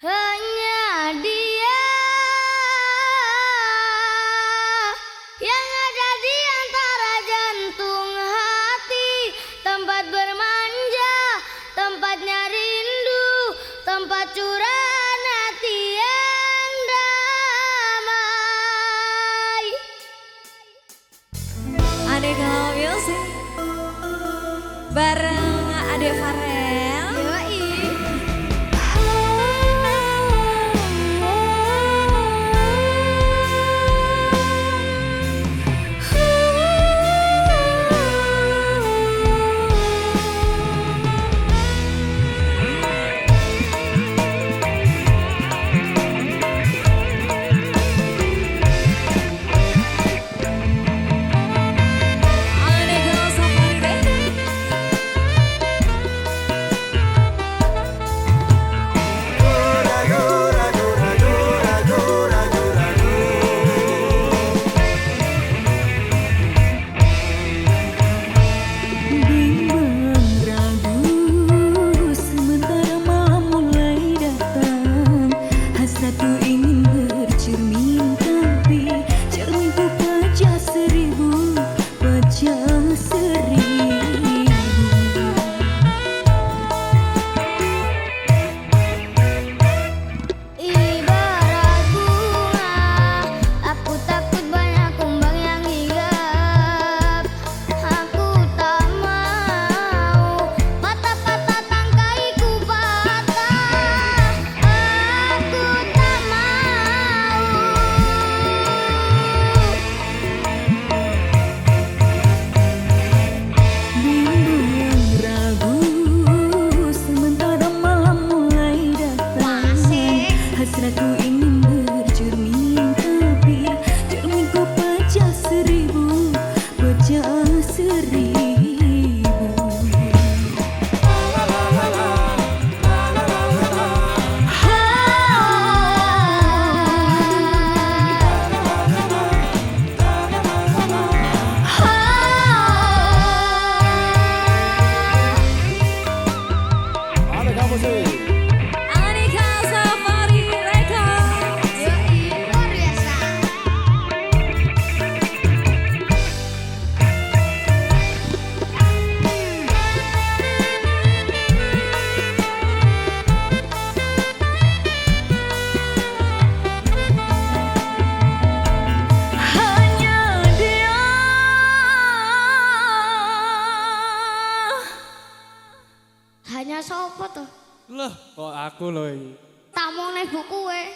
Hanya dia yang ada di antara jantung hati, tempat bermanja, tempatnya rindu, tempat curahan hati yang damai. Adek Music bareng Ade Farel. Loh, kok aku lho iki. nih buku weh.